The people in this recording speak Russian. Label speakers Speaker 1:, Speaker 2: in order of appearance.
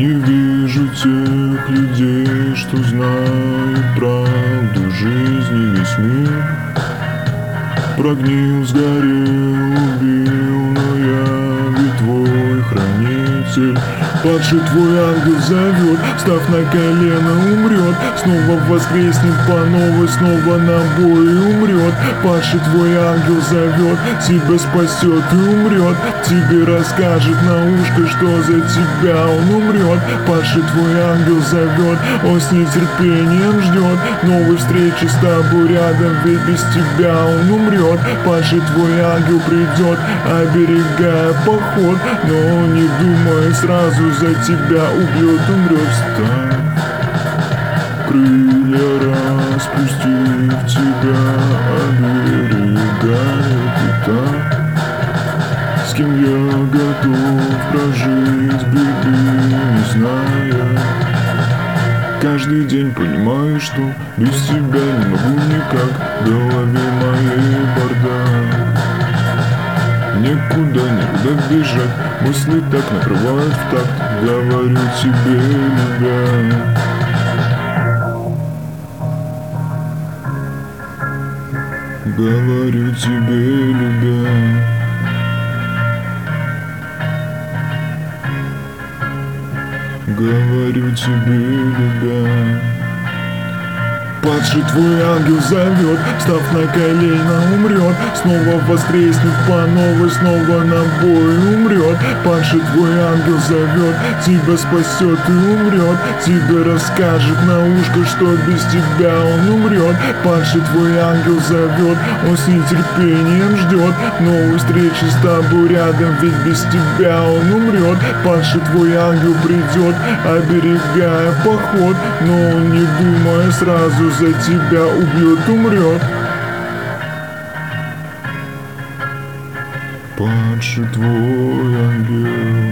Speaker 1: не вижу тех людей, что знают правду жизни весь мир. Прогнил, сгорел, Падший твой ангел зовет, став на колено, умрет. Снова воскреснет по новой, снова на бой умрет. Падший твой ангел зовет, тебя спасет и умрет. Тебе расскажет на ушко, что за тебя он умрет. Падший твой ангел зовет, он с нетерпением ждет. Новой встречи с тобой рядом, ведь без тебя он умрет. Падший твой ангел придет, оберегая поход. Но не думая сразу за тебя убьет, умрет встань. Крылья распустив тебя, оберегает и так. С кем я готов прожить что без тебя не могу никак. В голове моей бардак Некуда, некуда бежать. Мысли так накрывают в такт. Говорю тебе, любя. Говорю тебе, любя. Говорю тебе, любя Падший твой ангел зовет, став на колено умрет. Снова воскреснет по новой, снова на бой умрет. Падший твой ангел зовет, тебя спасет и умрет. Тебе расскажет на ушко, что без тебя он умрет. Падший твой ангел зовет, он с нетерпением ждет. Новой встречи с тобой рядом, ведь без тебя он умрет. Падший твой ангел придет, оберегая поход Но он не думая сразу за тебя убьет, умрет. Падший твой ангел